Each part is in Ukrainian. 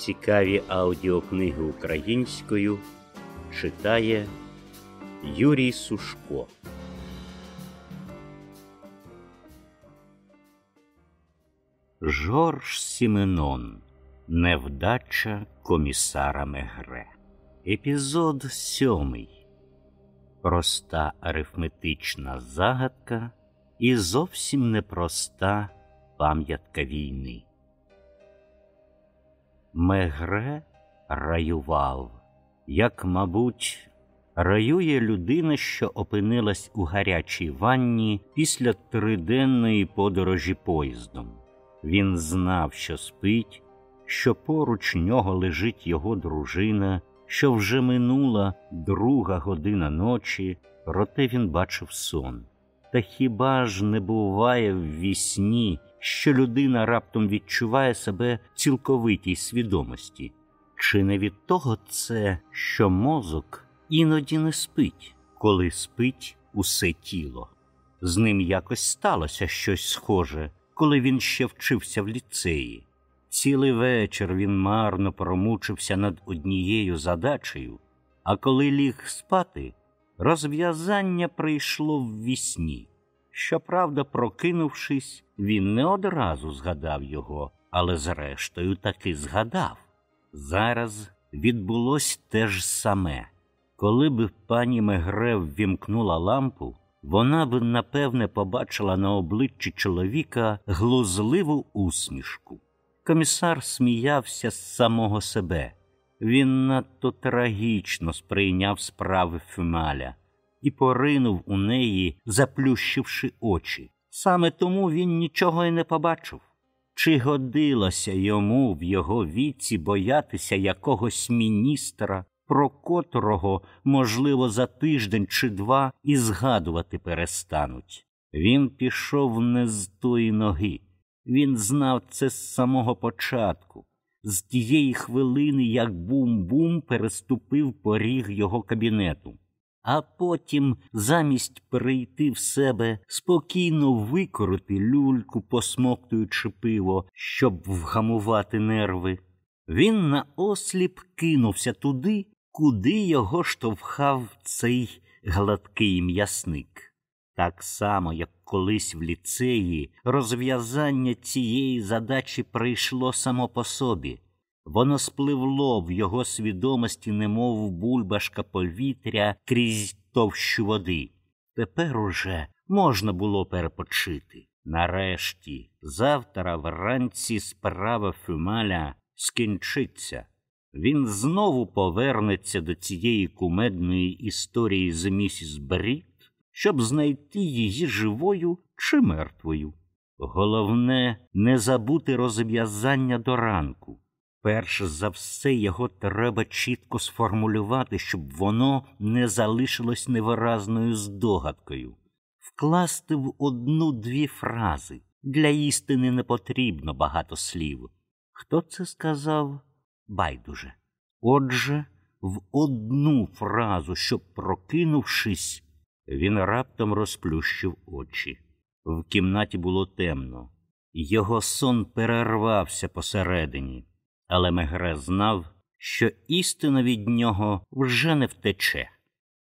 Цікаві аудіокниги українською читає Юрій Сушко. Жорж Сіменон Невдача комісара Мегре. Епізод сьомий. Проста арифметична загадка і зовсім непроста пам'ятка війни. Мегре раював, як, мабуть, раює людина, що опинилась у гарячій ванні після триденної подорожі поїздом. Він знав, що спить, що поруч нього лежить його дружина, що вже минула друга година ночі, проте він бачив сон. Та хіба ж не буває в вісні, що людина раптом відчуває себе цілковитій свідомості? Чи не від того це, що мозок іноді не спить, коли спить усе тіло? З ним якось сталося щось схоже, коли він ще вчився в ліцеї. Цілий вечір він марно промучився над однією задачею, а коли ліг спати, розв'язання прийшло в вісні. Щоправда, прокинувшись, він не одразу згадав його, але зрештою таки згадав. Зараз відбулось те ж саме. Коли б пані Мегре ввімкнула лампу, вона б напевне побачила на обличчі чоловіка глузливу усмішку. Комісар сміявся з самого себе. Він надто трагічно сприйняв справи Фюмаля і поринув у неї, заплющивши очі. Саме тому він нічого й не побачив. Чи годилося йому в його віці боятися якогось міністра, про котрого, можливо, за тиждень чи два і згадувати перестануть? Він пішов не з тої ноги. Він знав це з самого початку, з тієї хвилини, як бум-бум переступив поріг його кабінету, а потім, замість прийти в себе, спокійно викорити люльку, посмоктуючи пиво, щоб вгамувати нерви, він наосліп кинувся туди, куди його штовхав цей гладкий м'ясник. Так само, як колись в ліцеї, розв'язання цієї задачі прийшло само по собі. Воно спливло в його свідомості, немов бульбашка повітря крізь товщу води. Тепер уже можна було перепочити. Нарешті, завтра вранці справа Фюмаля скінчиться. Він знову повернеться до цієї кумедної історії з місіс Брід, щоб знайти її живою чи мертвою. Головне, не забути розв'язання до ранку. Перш за все його треба чітко сформулювати, щоб воно не залишилось невиразною здогадкою, вкласти в одну-дві фрази. Для істини не потрібно багато слів. Хто це сказав? Байдуже. Отже, в одну фразу, щоб прокинувшись, він раптом розплющив очі. В кімнаті було темно. Його сон перервався посередині, але Мегре знав, що істина від нього вже не втече.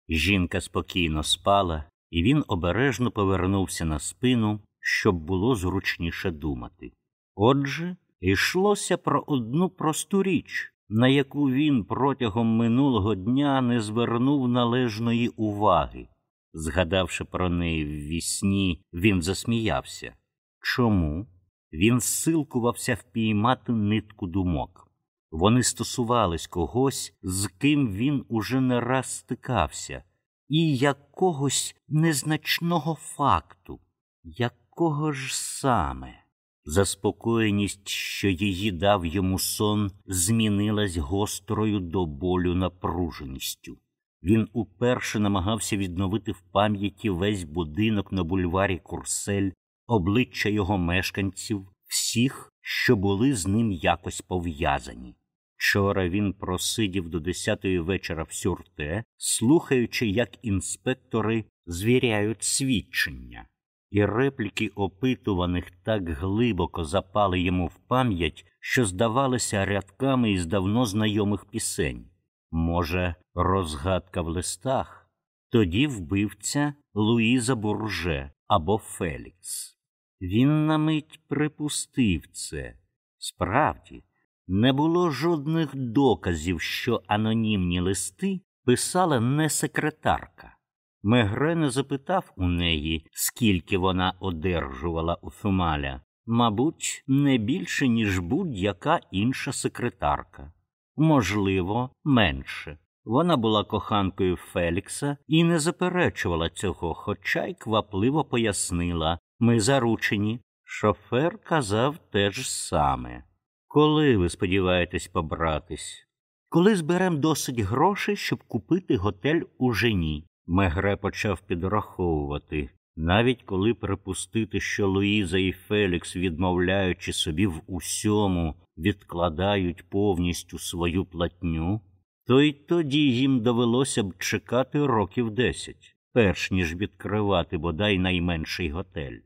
Жінка спокійно спала, і він обережно повернувся на спину, щоб було зручніше думати. Отже, йшлося про одну просту річ, на яку він протягом минулого дня не звернув належної уваги. Згадавши про неї в вісні, він засміявся. Чому? Він силкувався впіймати нитку думок. Вони стосувались когось, з ким він уже не раз стикався, і якогось незначного факту, якого ж саме. Заспокоєність, що її дав йому сон, змінилась гострою до болю напруженістю. Він уперше намагався відновити в пам'яті весь будинок на бульварі Курсель, обличчя його мешканців, всіх, що були з ним якось пов'язані. Вчора він просидів до десятої вечора в сюрте, слухаючи, як інспектори звіряють свідчення. і репліки опитуваних так глибоко запали йому в пам'ять, що здавалися рядками із давно знайомих пісень. Може, розгадка в листах? Тоді вбивця Луїза Бурже або Фелікс. Він на мить припустив це. Справді, не було жодних доказів, що анонімні листи писала не секретарка. Мегре не запитав у неї, скільки вона одержувала у Фумаля, мабуть, не більше, ніж будь-яка інша секретарка. Можливо, менше. Вона була коханкою Фелікса і не заперечувала цього, хоча й квапливо пояснила ми заручені. Шофер казав те ж саме. Коли ви сподіваєтесь побратись? Коли зберем досить грошей, щоб купити готель у жені. Мегре почав підраховувати. Навіть коли припустити, що Луїза і Фелікс, відмовляючи собі в усьому, відкладають повністю свою платню, то й тоді їм довелося б чекати років десять, перш ніж відкривати бодай найменший готель.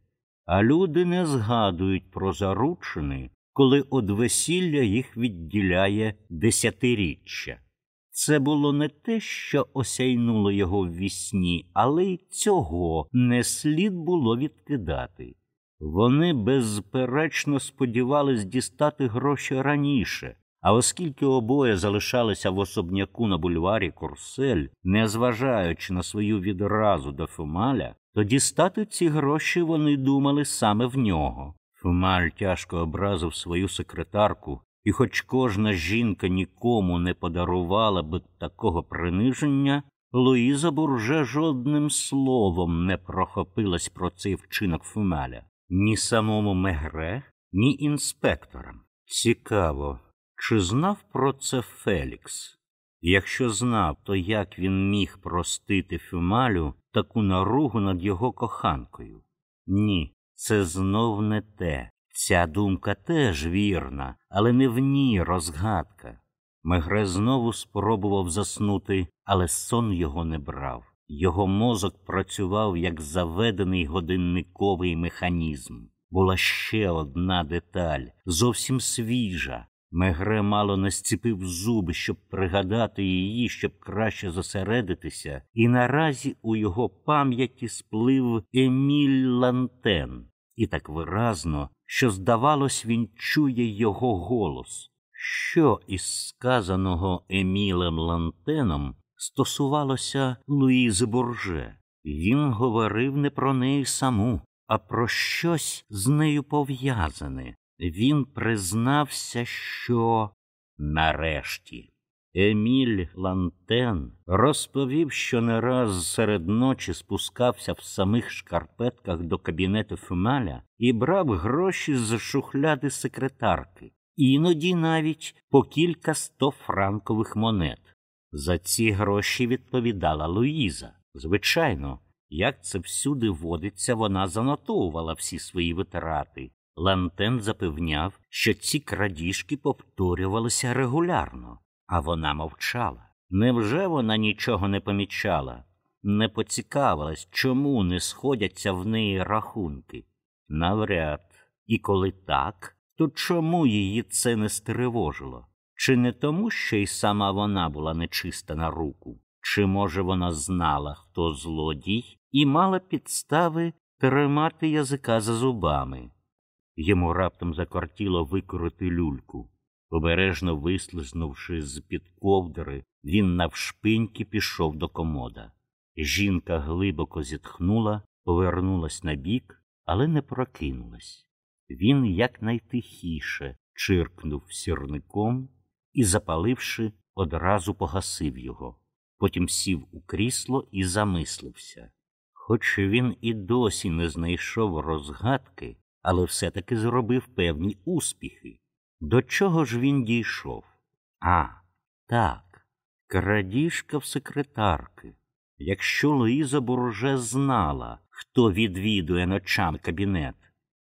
А люди не згадують про заручини, коли од весілля їх відділяє десятиріччя. Це було не те, що осяйнуло його в вісні, але й цього не слід було відкидати. Вони безперечно сподівались дістати гроші раніше, а оскільки обоє залишалися в особняку на бульварі Курсель, незважаючи на свою відразу до Фумаля, то дістати ці гроші вони думали саме в нього. Фумаль тяжко образив свою секретарку, і, хоч кожна жінка нікому не подарувала би такого приниження, Луїза Бурже жодним словом не прохопилась про цей вчинок Фумаля ні самому Мегре, ні інспекторам. Цікаво, чи знав про це Фелікс? Якщо знав, то як він міг простити Фюмалю таку наругу над його коханкою? Ні, це знов не те. Ця думка теж вірна, але не в ній розгадка. Мегре знову спробував заснути, але сон його не брав. Його мозок працював як заведений годинниковий механізм. Була ще одна деталь, зовсім свіжа. Мегре мало не зціпив зуби, щоб пригадати її, щоб краще зосередитися, і наразі у його пам'яті сплив Еміль Лантен, і так виразно, що, здавалось, він чує його голос. Що із сказаного Емілем Лантеном стосувалося Луїзи Бурже? Він говорив не про неї саму, а про щось з нею пов'язане. Він признався, що нарешті. Еміль Лантен розповів, що не раз серед ночі спускався в самих шкарпетках до кабінету Фюмаля і брав гроші з шухляди секретарки, іноді навіть по кілька сто франкових монет. За ці гроші відповідала Луїза. Звичайно, як це всюди водиться, вона занотовувала всі свої витрати. Лантен запевняв, що ці крадіжки повторювалися регулярно. А вона мовчала. Невже вона нічого не помічала, не поцікавилась, чому не сходяться в неї рахунки? Навряд, і коли так, то чому її це не стривожило? Чи не тому, що й сама вона була нечиста на руку? Чи, може, вона знала, хто злодій, і мала підстави тримати язика за зубами? Йому раптом закортіло викорити люльку. Обережно вислизнувши з під ковдри, він навшпиньки пішов до комода. Жінка глибоко зітхнула, повернулась на бік, але не прокинулась. Він якнайтихіше чиркнув сірником і, запаливши, одразу погасив його. Потім сів у крісло і замислився. Хоч він і досі не знайшов розгадки, але все-таки зробив певні успіхи. До чого ж він дійшов? А, так, крадіжка в секретарки. Якщо Луїза Бурже знала, хто відвідує ночам кабінет,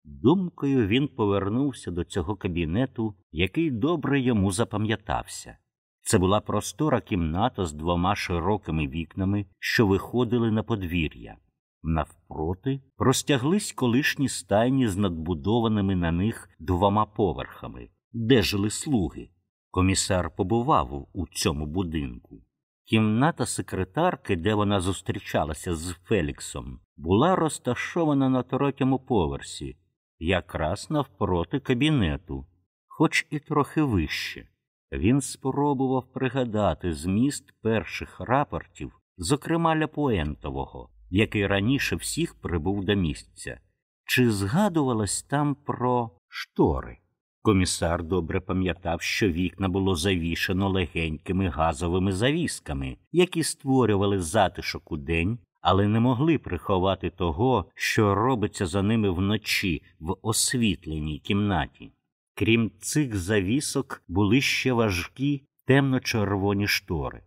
думкою він повернувся до цього кабінету, який добре йому запам'ятався. Це була простора кімната з двома широкими вікнами, що виходили на подвір'я. Навпроти простяглись колишні стайні з надбудованими на них двома поверхами, де жили слуги. Комісар побував у цьому будинку. Кімната секретарки, де вона зустрічалася з Феліксом, була розташована на третьому поверсі, якраз навпроти кабінету, хоч і трохи вище. Він спробував пригадати зміст перших рапортів, зокрема Ляпуентового, який раніше всіх прибув до місця. Чи згадувалось там про штори? Комісар добре пам'ятав, що вікна було завішено легенькими газовими завісками, які створювали затишок у день, але не могли приховати того, що робиться за ними вночі в освітленій кімнаті. Крім цих завісок, були ще важкі темно-червоні штори.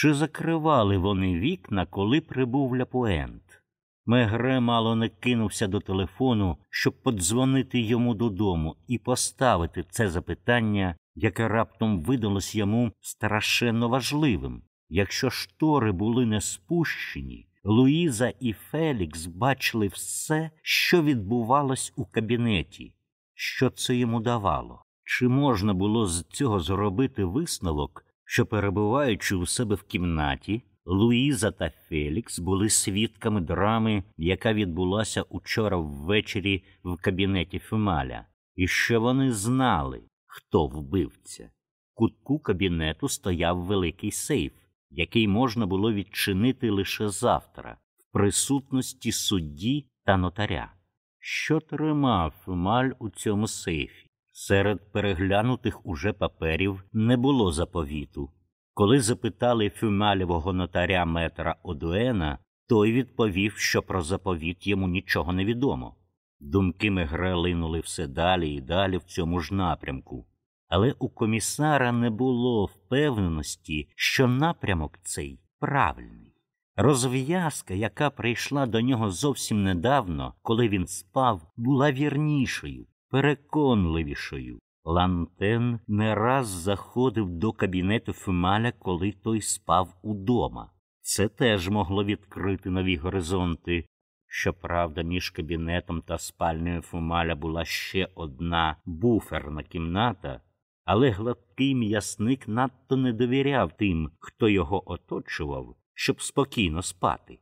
Чи закривали вони вікна, коли прибув Ляпуент? Мегре мало не кинувся до телефону, щоб подзвонити йому додому і поставити це запитання, яке раптом видалось йому страшенно важливим. Якщо штори були не спущені, Луїза і Фелікс бачили все, що відбувалось у кабінеті, що це йому давало. Чи можна було з цього зробити висновок, що, перебуваючи у себе в кімнаті, Луїза та Фелікс були свідками драми, яка відбулася учора ввечері в кабінеті Фюмаля, і що вони знали, хто вбивця. В кутку кабінету стояв великий сейф, який можна було відчинити лише завтра, в присутності судді та нотаря. Що тримав Фюмаль у цьому сейфі? Серед переглянутих уже паперів не було заповіту. Коли запитали фюмалєвого нотаря метра Одуена, той відповів, що про заповіт йому нічого не відомо. Думки Мегре линули все далі і далі в цьому ж напрямку. Але у комісара не було впевненості, що напрямок цей правильний. Розв'язка, яка прийшла до нього зовсім недавно, коли він спав, була вірнішою, переконливішою. Лантен не раз заходив до кабінету Фюмаля, коли той спав удома. Це теж могло відкрити нові горизонти. Щоправда, між кабінетом та спальнею Фумаля була ще одна буферна кімната, але гладкий м'ясник надто не довіряв тим, хто його оточував, щоб спокійно спати.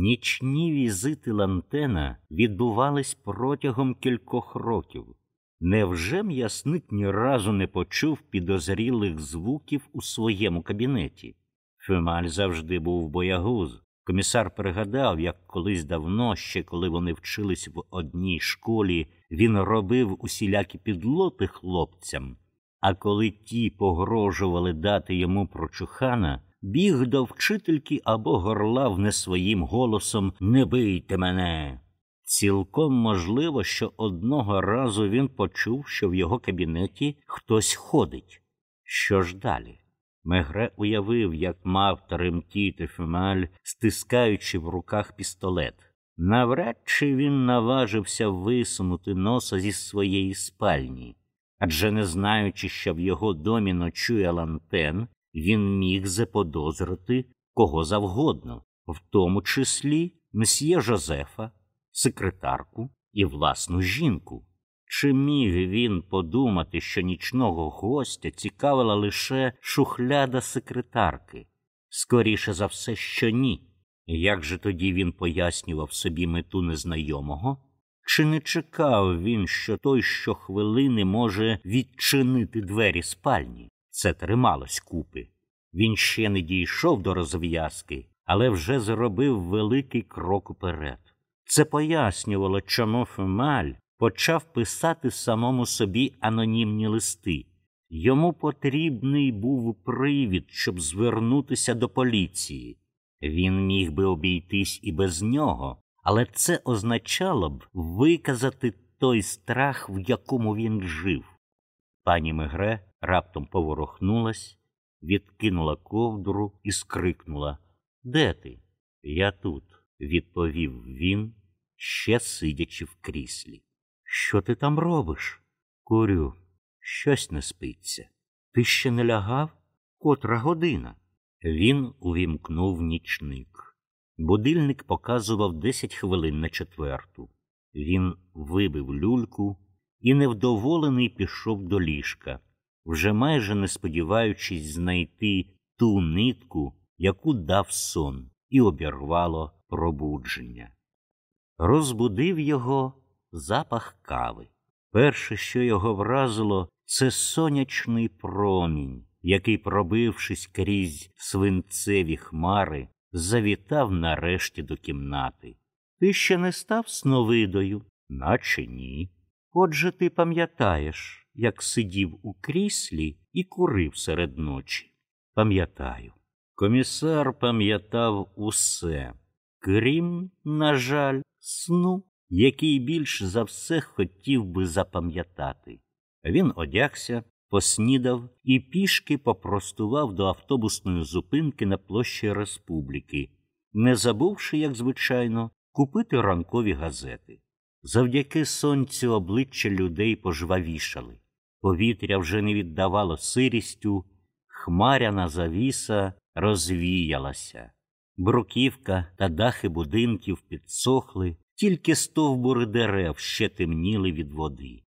Нічні візити Лантена відбувались протягом кількох років. Невже м'ясник ні разу не почув підозрілих звуків у своєму кабінеті? Фюмаль завжди був боягуз. Комісар пригадав, як колись давно, ще коли вони вчились в одній школі, він робив усілякі підлоти хлопцям, а коли ті погрожували дати йому прочухана, біг до вчительки або горлав не своїм голосом Не бийте мене. Цілком можливо, що одного разу він почув, що в його кабінеті хтось ходить. Що ж далі? Мегре уявив, як мав тремтіти Фюмаль, стискаючи в руках пістолет. Навряд чи він наважився висунути носа зі своєї спальні, адже не знаючи, що в його домі ночує лантен, він міг заподозрити кого завгодно, в тому числі месьє Жозефа секретарку і власну жінку. Чи міг він подумати, що нічного гостя цікавила лише шухляда секретарки? Скоріше за все, що ні. Як же тоді він пояснював собі мету незнайомого? Чи не чекав він, що той щохвилини може відчинити двері спальні? Це трималось купи. Він ще не дійшов до розв'язки, але вже зробив великий крок уперед. Це пояснювало, чому Фемаль почав писати самому собі анонімні листи. Йому потрібний був привід, щоб звернутися до поліції. Він міг би обійтись і без нього, але це означало б виказати той страх, в якому він жив. Пані Мегре раптом поворухнулась, відкинула ковдру і скрикнула Де ти? Я тут, відповів він, ще сидячи в кріслі. Що ти там робиш? Курю, щось не спиться. Ти ще не лягав? Котра година? Він увімкнув нічник. Будильник показував десять хвилин на четверту. Він вибив люльку і, невдоволений, пішов до ліжка, вже майже не сподіваючись знайти ту нитку, яку дав сон, і обірвало пробудження. Розбудив його запах кави. Перше, що його вразило, це сонячний промінь, який, пробившись крізь свинцеві хмари, завітав нарешті до кімнати. Ти ще не став сновидою, наче ні. Отже ти пам'ятаєш, як сидів у кріслі і курив серед ночі. Пам'ятаю. Комісар пам'ятав усе, крім, на жаль, сну, який більш за все хотів би запам'ятати. Він одягся, поснідав і пішки попростував до автобусної зупинки на площі Республіки, не забувши, як звичайно, купити ранкові газети. Завдяки сонцю обличчя людей пожвавішали. Повітря вже не віддавало сирістю, хмаряна завіса розвіялася. Бруківка та дахи будинків підсохли, тільки стовбури дерев ще темніли від води.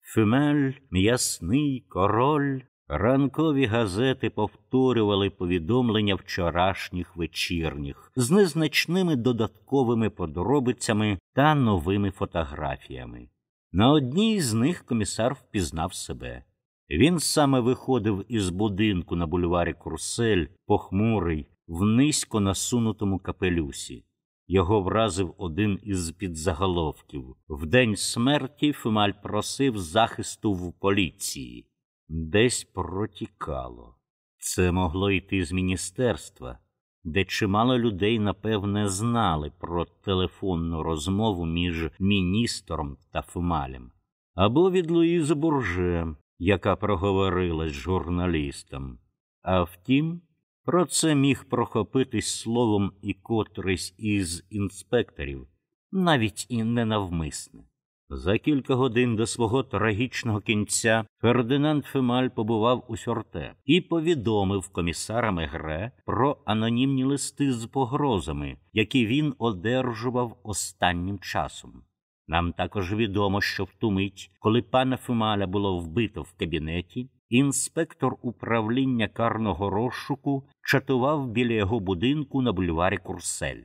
Фюмель, м'ясний король, ранкові газети повторювали повідомлення вчорашніх вечірніх з незначними додатковими подробицями та новими фотографіями. На одній з них комісар впізнав себе. Він саме виходив із будинку на бульварі Курсель, похмурий, в низько насунутому капелюсі. Його вразив один із підзаголовків в день смерті Фемаль просив захисту в поліції. Десь протікало. Це могло йти з міністерства, де чимало людей, напевне, знали про телефонну розмову між міністром та Фемалем, або від Луїзи Бурже, яка проговорилась з журналістом. А втім, про це міг прохопитись словом і котрийсь із інспекторів, навіть і ненавмисне. За кілька годин до свого трагічного кінця Фердинанд Фемаль побував у сьорте і повідомив комісара Мегре про анонімні листи з погрозами, які він одержував останнім часом. Нам також відомо, що в ту мить, коли пана Фемаля було вбито в кабінеті, інспектор управління карного розшуку чатував біля його будинку на бульварі Курсель.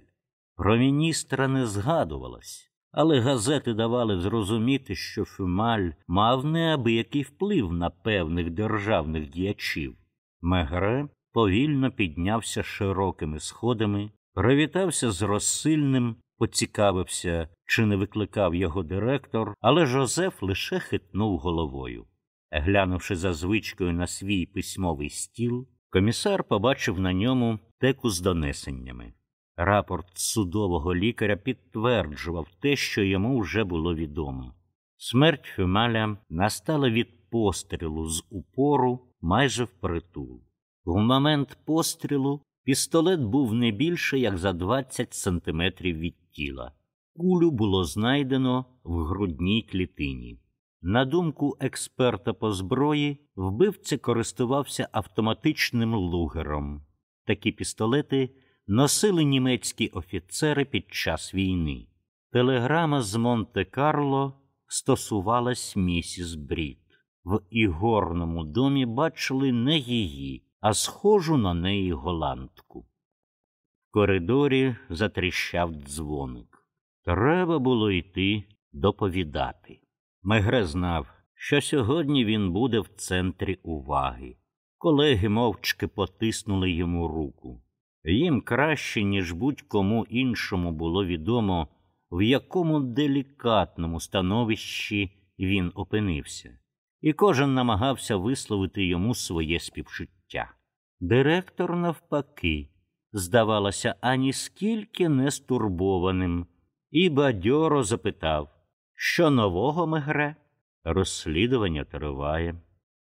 Про міністра не згадувалось, але газети давали зрозуміти, що Фюмаль мав неабиякий вплив на певних державних діячів. Мегре повільно піднявся широкими сходами, привітався з розсильним, поцікавився, чи не викликав його директор, але Жозеф лише хитнув головою. Глянувши за звичкою на свій письмовий стіл, комісар побачив на ньому теку з донесеннями. Рапорт судового лікаря підтверджував те, що йому вже було відомо. Смерть Фюмаля настала від пострілу з упору майже впритул. В момент пострілу пістолет був не більше, як за 20 сантиметрів від тіла. Кулю було знайдено в грудній клітині. На думку експерта по зброї, вбивця користувався автоматичним лугером. Такі пістолети носили німецькі офіцери під час війни. Телеграма з Монте-Карло стосувалась місіс Брід. В ігорному домі бачили не її, а схожу на неї голландку. В коридорі затріщав дзвоник. Треба було йти доповідати. Мегре знав, що сьогодні він буде в центрі уваги. Колеги мовчки потиснули йому руку. Їм краще, ніж будь-кому іншому було відомо, в якому делікатному становищі він опинився, і кожен намагався висловити йому своє співчуття. Директор, навпаки, здавалося, ані скільки не стурбованим, і бадьоро запитав, що нового Мегре? Розслідування триває.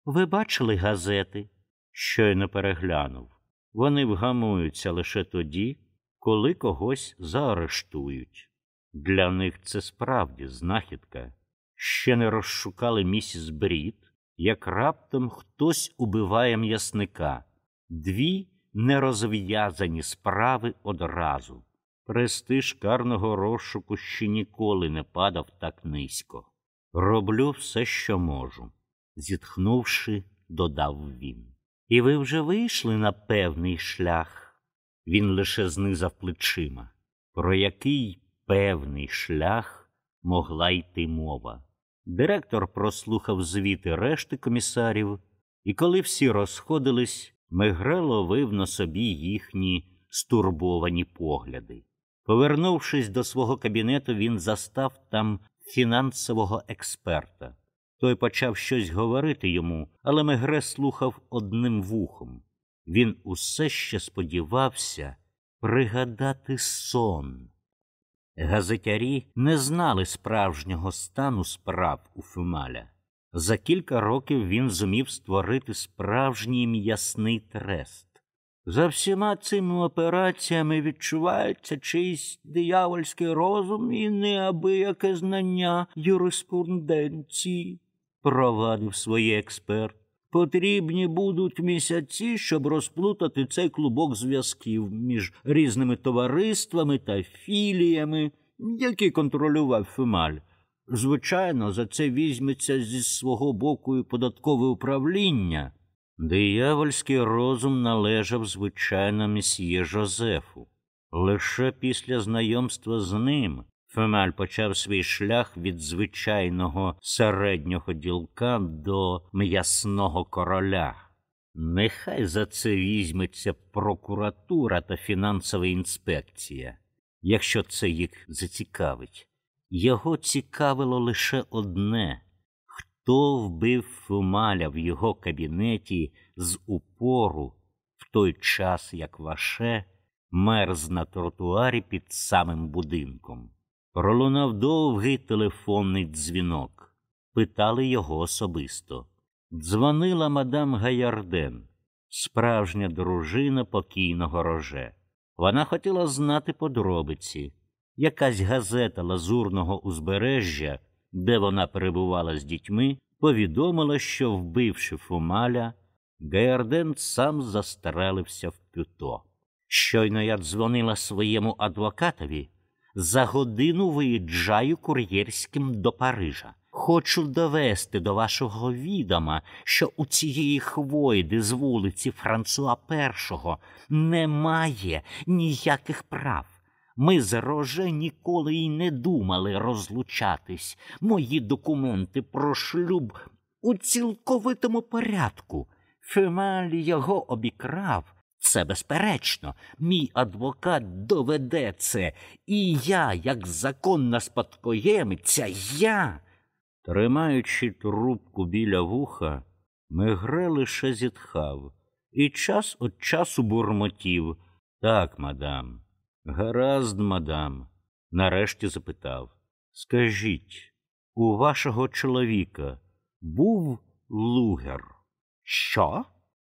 Ви бачили газети? Щойно переглянув. Вони вгамуються лише тоді, коли когось заарештують. Для них це справді знахідка. Ще не розшукали місіс Брід, як раптом хтось убиває м'ясника, дві нерозв'язані справи одразу. Престиж карного розшуку ще ніколи не падав так низько. Роблю все, що можу, зітхнувши, додав він. І ви вже вийшли на певний шлях. Він лише знизав плечима. Про який певний шлях могла йти мова. Директор прослухав звіти решти комісарів, і коли всі розходились, Мегре ловив на собі їхні стурбовані погляди. Повернувшись до свого кабінету, він застав там фінансового експерта. Той почав щось говорити йому, але Мегре слухав одним вухом. Він усе ще сподівався пригадати сон. Газетярі не знали справжнього стану справ у Фюмаля. За кілька років він зумів створити справжній м'ясний трест. За всіма цими операціями відчувається чийсь диявольський розум і неабияке знання юриспруденції, провадив своє експерт. Потрібні будуть місяці, щоб розплутати цей клубок зв'язків між різними товариствами та філіями, які контролював Фемаль. Звичайно, за це візьметься зі свого боку і податкове управління. Диявольський розум належав, звичайно, месьє Жозефу. Лише після знайомства з ним Фемаль почав свій шлях від звичайного середнього ділка до м'ясного короля. Нехай за це візьметься прокуратура та фінансова інспекція, якщо це їх зацікавить. Його цікавило лише одне хто вбив Фумаля в його кабінеті з упору в той час, як ваше мерз на тротуарі під самим будинком. Пролунав довгий телефонний дзвінок. Питали його особисто. Дзвонила мадам Гаярден, справжня дружина покійного роже. Вона хотіла знати подробиці. Якась газета лазурного узбережжя, де вона перебувала з дітьми, повідомила, що, вбивши Фумаля, Гаярден сам застрелився в пюто. Щойно я дзвонила своєму адвокатові. За годину виїжджаю кур'єрським до Парижа. Хочу довести до вашого відома, що у цієї хвойди з вулиці Франсуа І немає ніяких прав. Ми з Роже ніколи й не думали розлучатись. Мої документи про шлюб у цілковитому порядку. Фемаль його обікрав. Це безперечно, мій адвокат доведе це, і я, як законна спадкоємиця, я. Тримаючи трубку біля вуха, Мегре лише зітхав і час від часу бурмотів. Так, мадам, гаразд, мадам, нарешті запитав. Скажіть, у вашого чоловіка був лугер? Що?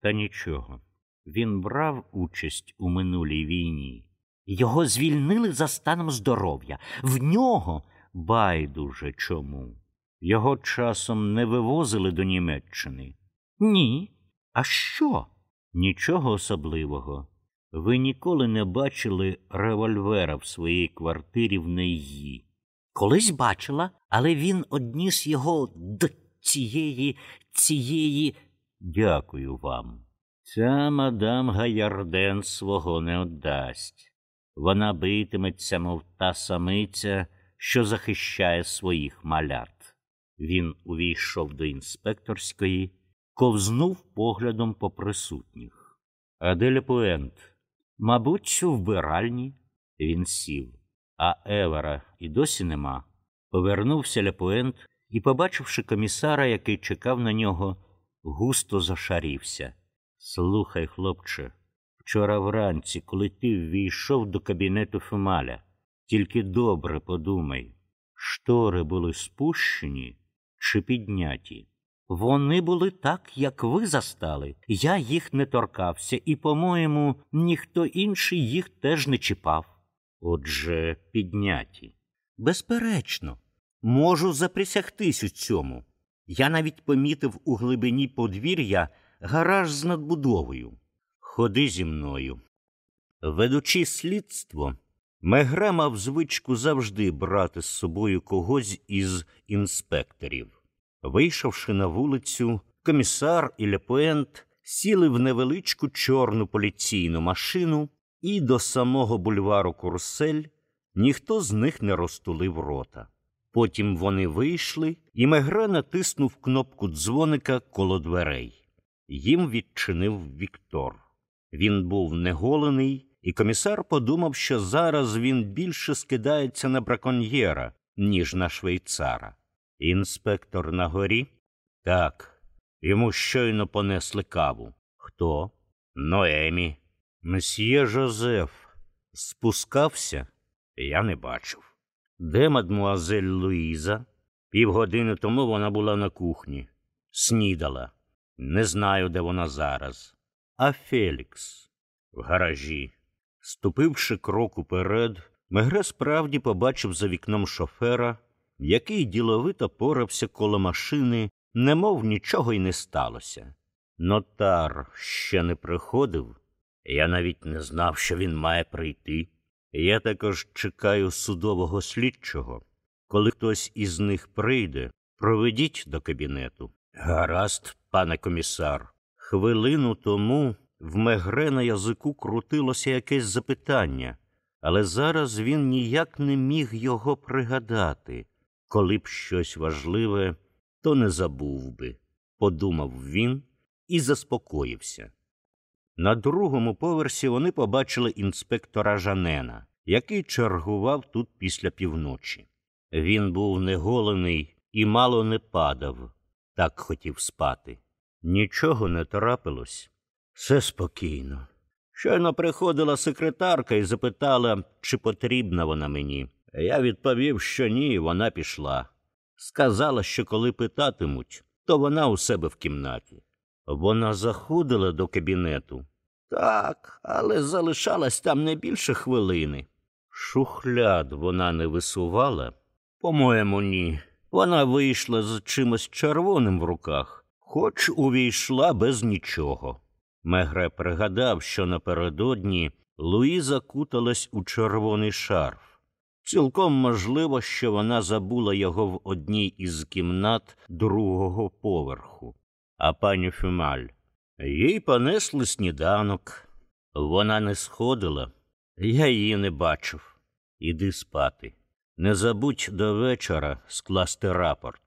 Та нічого. Він брав участь у минулій війні. Його звільнили за станом здоров'я. В нього байдуже чому. Його часом не вивозили до Німеччини. Ні. А що? Нічого особливого. Ви ніколи не бачили револьвера в своїй квартирі в неї. Колись бачила, але він одніс його до цієї, цієї. Дякую вам. Ця мадам Гаярден свого не отдасть. Вона битиметься, мов та самиця, що захищає своїх малят. Він увійшов до інспекторської, ковзнув поглядом по присутніх. Аделя Пуент, мабуть, у вбиральні він сів, а Евера і досі нема. Повернувся Ляпуент і, побачивши комісара, який чекав на нього, густо зашарівся. Слухай, хлопче, вчора вранці, коли ти ввійшов до кабінету Фемаля, тільки добре подумай, штори були спущені чи підняті. Вони були так, як ви застали. Я їх не торкався, і, по-моєму, ніхто інший їх теж не чіпав. Отже, підняті. Безперечно, можу заприсягтись у цьому. Я навіть помітив у глибині подвір'я гараж з надбудовою. Ходи зі мною. Ведучи слідство, Мегре мав звичку завжди брати з собою когось із інспекторів. Вийшовши на вулицю, комісар і Лепуент сіли в невеличку чорну поліційну машину, і до самого бульвару Курсель ніхто з них не розтулив рота. Потім вони вийшли, і Мегре натиснув кнопку дзвоника коло дверей. Їм відчинив Віктор. Він був неголений, і комісар подумав, що зараз він більше скидається на браконьєра, ніж на швейцара. Інспектор на горі? Так. Йому щойно понесли каву. Хто? Ноемі. Месьє Жозеф спускався? Я не бачив. Де мадмуазель Луїза? Півгодини тому вона була на кухні. Снідала. Не знаю, де вона зараз. А Фелікс в гаражі. Ступивши крок уперед, Мегре справді побачив за вікном шофера, який діловито порався коло машини, немов нічого й не сталося. Нотар ще не приходив. Я навіть не знав, що він має прийти. Я також чекаю судового слідчого. Коли хтось із них прийде, проведіть до кабінету. Гаразд, пане комісар. Хвилину тому в Мегре на язику крутилося якесь запитання, але зараз він ніяк не міг його пригадати. Коли б щось важливе, то не забув би, подумав він і заспокоївся. На другому поверсі вони побачили інспектора Жанена, який чергував тут після півночі. Він був неголений і мало не падав, так хотів спати. Нічого не трапилось. Все спокійно. Щойно приходила секретарка і запитала, чи потрібна вона мені. Я відповів, що ні, вона пішла. Сказала, що коли питатимуть, то вона у себе в кімнаті. Вона заходила до кабінету. Так, але залишалась там не більше хвилини. Шухляд вона не висувала? По-моєму, ні. Вона вийшла з чимось червоним в руках, хоч увійшла без нічого. Мегре пригадав, що напередодні Луїза куталась у червоний шарф. Цілком можливо, що вона забула його в одній із кімнат другого поверху. А пані Фюмаль їй понесли сніданок. Вона не сходила, я її не бачив. Іди спати. Не забудь до вечора скласти рапорт.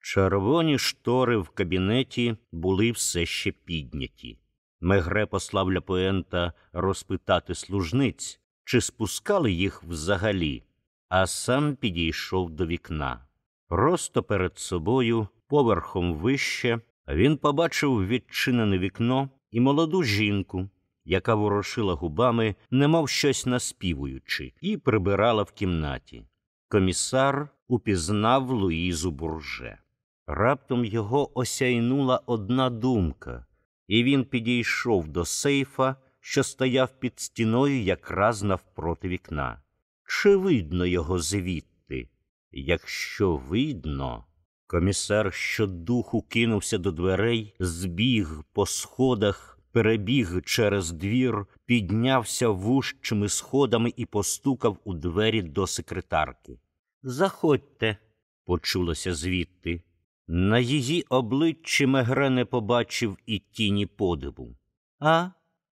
Червоні штори в кабінеті були все ще підняті. Мегре послав Ляпуента розпитати служниць, чи спускали їх взагалі, а сам підійшов до вікна. Просто перед собою, поверхом вище, він побачив відчинене вікно і молоду жінку, яка ворушила губами, немов щось наспівуючи, і прибирала в кімнаті. Комісар упізнав Луїзу Бурже. Раптом його осяйнула одна думка, і він підійшов до сейфа, що стояв під стіною якраз навпроти вікна. Чи видно його звідти? Якщо видно, комісар щодуху кинувся до дверей, збіг по сходах, перебіг через двір, піднявся вущими сходами і постукав у двері до секретарки. Заходьте, почулося звідти. На її обличчі Мегре не побачив і тіні подиву. А,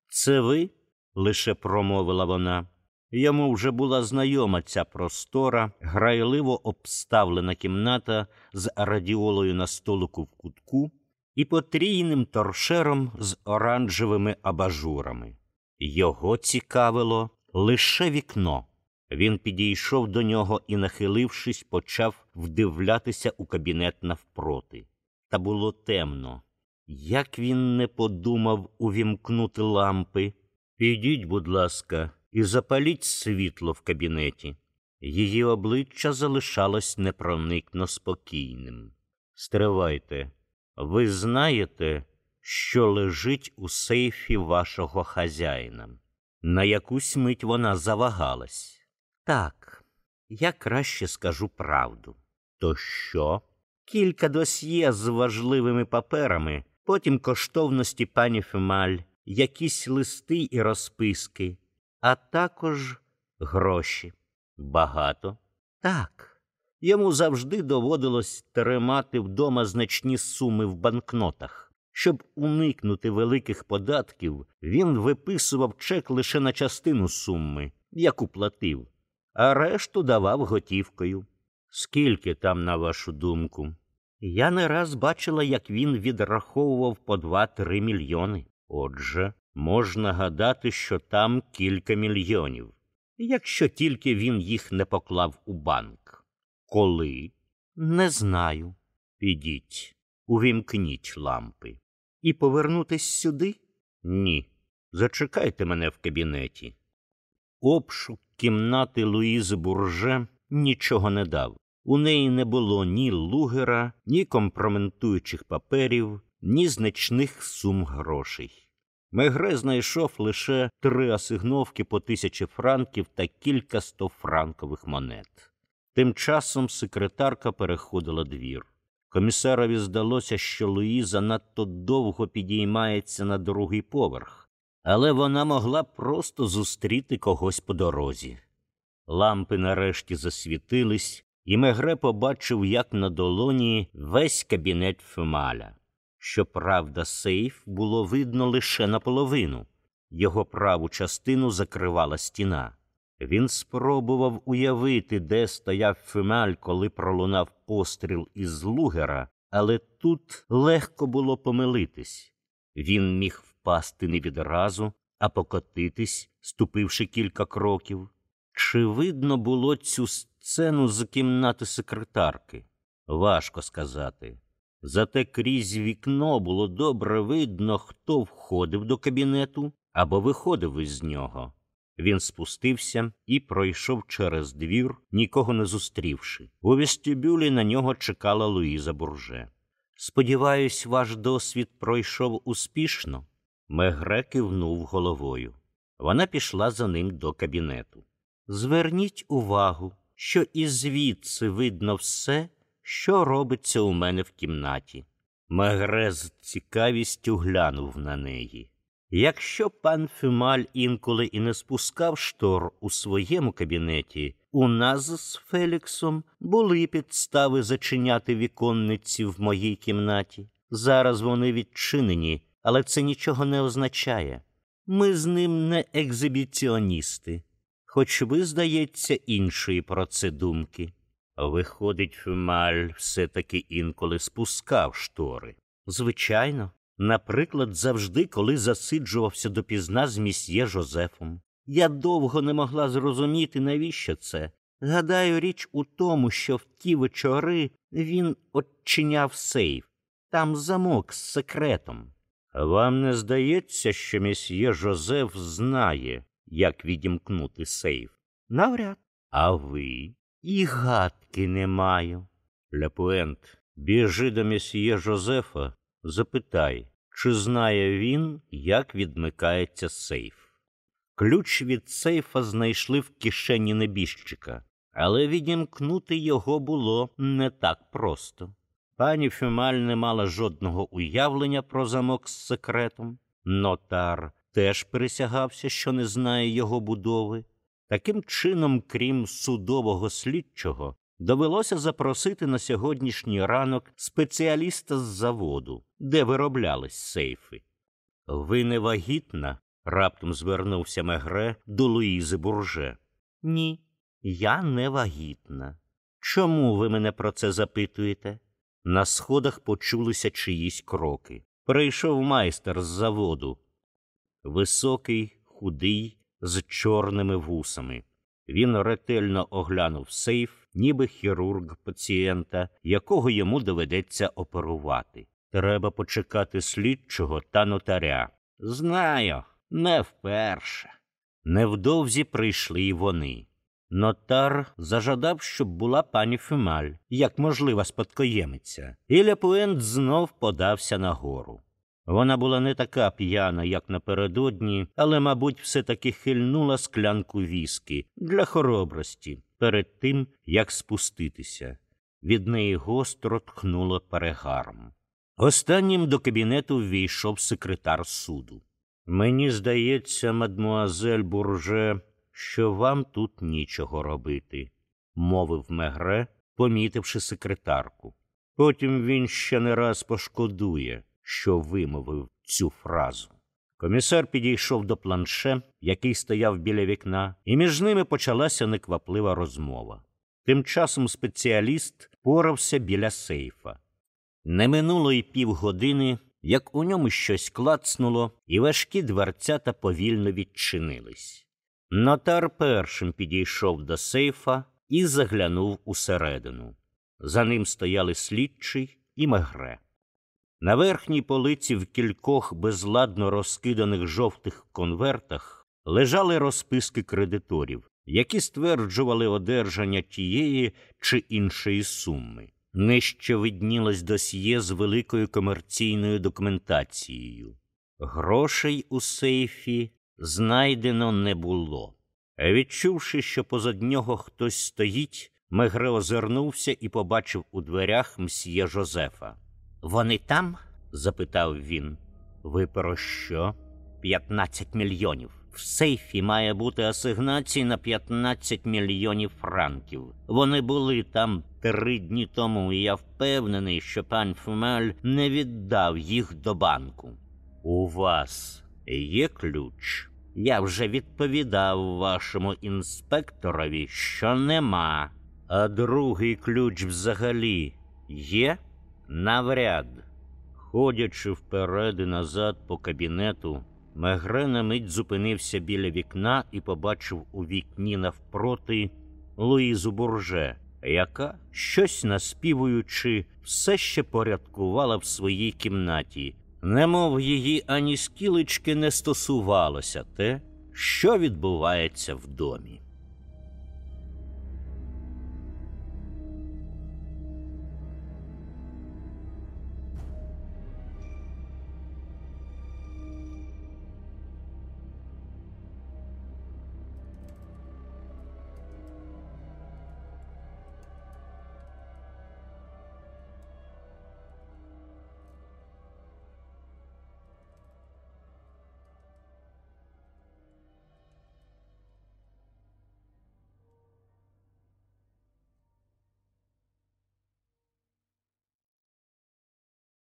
це ви? лише промовила вона. Йому вже була знайома ця простора, грайливо обставлена кімната з радіолою на столику в кутку і потрійним торшером з оранжевими абажурами. Його цікавило лише вікно. Він підійшов до нього і, нахилившись, почав вдивлятися у кабінет навпроти. Та було темно. Як він не подумав увімкнути лампи. Підіть, будь ласка, і запаліть світло в кабінеті. Її обличчя залишалось непроникно спокійним. Стривайте, ви знаєте, що лежить у сейфі вашого хазяїна? На якусь мить вона завагалась. Так, я краще скажу правду. То що? Кілька досьє з важливими паперами, потім коштовності пані Фемаль, якісь листи і розписки, а також Гроші. Багато. Так. Йому завжди доводилось тримати вдома значні суми в банкнотах. Щоб уникнути великих податків, він виписував чек лише на частину суми, яку платив, а решту давав готівкою. Скільки там, на вашу думку? Я не раз бачила, як він відраховував по два-три мільйони. Отже, можна гадати, що там кілька мільйонів, якщо тільки він їх не поклав у банк. Коли? Не знаю. Підіть, увімкніть лампи. І повернутись сюди? Ні. Зачекайте мене в кабінеті. Обшук кімнати Луїзи Бурже нічого не дав. У неї не було ні лугера, ні компрометуючих паперів, ні значних сум грошей. Мегре знайшов лише три асигновки по тисячі франків та кілька стофранкових монет. Тим часом секретарка переходила двір. Комісарові здалося, що Луїза надто довго підіймається на другий поверх, але вона могла просто зустріти когось по дорозі. Лампи нарешті засвітились, і Мегре побачив, як на долоні весь кабінет Фюмаля. Щоправда, сейф було видно лише наполовину, його праву частину закривала стіна. Він спробував уявити, де стояв Фюмаль, коли пролунав постріл із лугера, але тут легко було помилитись. Він міг впасти не відразу, а покотитись, ступивши кілька кроків. Чи видно було цю сцену з кімнати секретарки? Важко сказати. Зате крізь вікно було добре видно, хто входив до кабінету або виходив із нього. Він спустився і пройшов через двір, нікого не зустрівши. У вестибюлі на нього чекала Луїза Бурже. Сподіваюсь, ваш досвід пройшов успішно. Мегре кивнув головою. Вона пішла за ним до кабінету. Зверніть увагу, що і звідси видно все, що робиться у мене в кімнаті. Мегре з цікавістю глянув на неї. Якщо пан Фюмаль інколи і не спускав штор у своєму кабінеті, у нас з Феліксом були підстави зачиняти віконниці в моїй кімнаті. Зараз вони відчинені, але це нічого не означає. Ми з ним не екзибіціоністи, хоч ви, здається, іншої про це думки. Виходить, Фюмаль все-таки інколи спускав штори. Звичайно, наприклад, завжди, коли засиджувався допізна з місьє Жозефом. Я довго не могла зрозуміти, навіщо це. Гадаю, річ у тому, що в ті вечори він очиняв сейф, там замок з секретом. Вам не здається, що месьє Жозеф знає, як відімкнути сейф? Навряд. А ви? І гадки не маю. Ляпуент, біжи до месьє Жозефа, запитай, чи знає він, як відмикається сейф. Ключ від сейфа знайшли в кишені небіжчика, але відімкнути його було не так просто. Пані Фюмаль не мала жодного уявлення про замок з секретом. Нотар теж присягався, що не знає його будови. Таким чином, крім судового слідчого, довелося запросити на сьогоднішній ранок спеціаліста з заводу, де вироблялись сейфи. Ви не вагітна? раптом звернувся Мегре до Луїзи Бурже. Ні, я не вагітна. Чому ви мене про це запитуєте? На сходах почулися чиїсь кроки. Прийшов майстер з заводу. Високий, худий, з чорними вусами. Він ретельно оглянув сейф, ніби хірург пацієнта, якого йому доведеться оперувати. Треба почекати слідчого та нотаря. Знаю, не вперше. Невдовзі прийшли й вони. Нотар зажадав, щоб була пані Фюмаль, як можлива спадкоємиця, і Ляпуент знов подався нагору. Вона була не така п'яна, як напередодні, але, мабуть, все таки хильнула склянку віскі для хоробрості перед тим, як спуститися. Від неї гостро тхнуло перегаром. Останнім до кабінету ввійшов секретар суду. Мені здається, мадмуазель Бурже що вам тут нічого робити, мовив Мегре, помітивши секретарку. Потім він ще не раз пошкодує, що вимовив цю фразу. Комісар підійшов до планше, який стояв біля вікна, і між ними почалася некваплива розмова. Тим часом спеціаліст порався біля сейфа. Не минуло й півгодини, як у ньому щось клацнуло, і важкі дверцята повільно відчинились. Нотар першим підійшов до сейфа і заглянув усередину. За ним стояли слідчий і мегре. На верхній полиці в кількох безладно розкиданих жовтих конвертах лежали розписки кредиторів, які стверджували одержання тієї чи іншої суми. Нижче виднілось досьє з великою комерційною документацією. Грошей у сейфі знайдено не було. Відчувши, що позад нього хтось стоїть, Мегре озирнувся і побачив у дверях мсьє Жозефа. Вони там? запитав він. Ви про що? П'ятнадцять мільйонів. В сейфі має бути асигнації на 15 мільйонів франків. Вони були там три дні тому, і я впевнений, що пан Фумель не віддав їх до банку. У вас є ключ? Я вже відповідав вашому інспекторові, що нема. А другий ключ взагалі є? Навряд. Ходячи вперед і назад по кабінету, Мегре на мить зупинився біля вікна і побачив у вікні навпроти Луїзу Бурже, яка, щось наспівуючи, все ще порядкувала в своїй кімнаті, немов її ані скілечки не стосувалося те, що відбувається в домі.